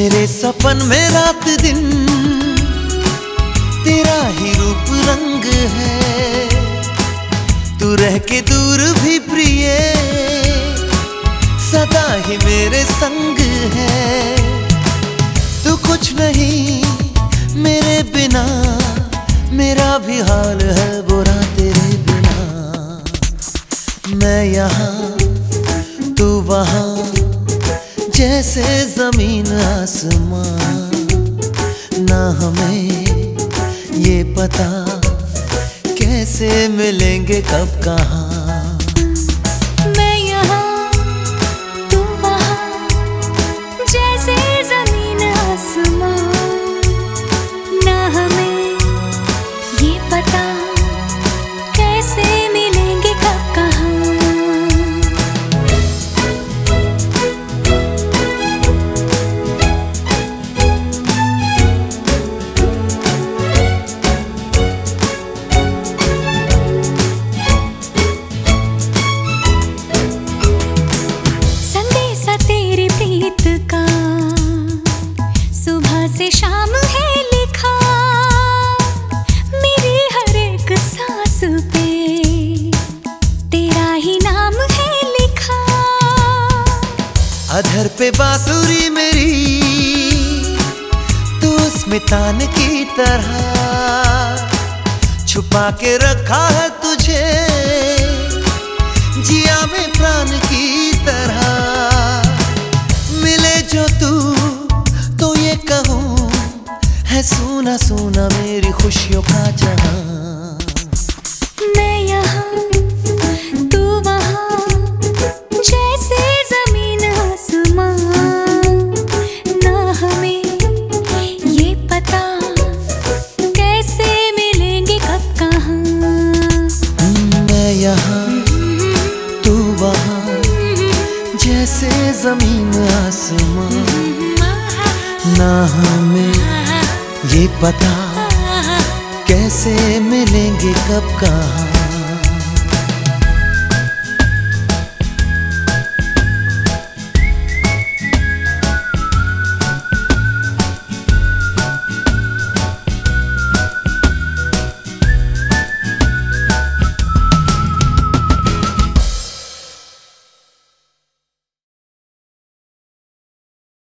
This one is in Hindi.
मेरे सपन में रात दिन तेरा ही रूप रंग है। तू रह के दूर भी प्रिय, सदा ही मेरे संग है। तू कुछ नहीं मेरे बिना, मेरा भी हाल है बुरा तेरे बिना। मैं यहाँ, तू वहाँ जैसे ज़मीन आसमान ना हमें ये पता कैसे मिलेंगे कब कहाँ। अधर पे बांसुरी मेरी, तू उसमें तान की तरह छुपा के रखा है तुझे। जिया ना हमें ये पता कैसे मिलेंगे कब कहाँ।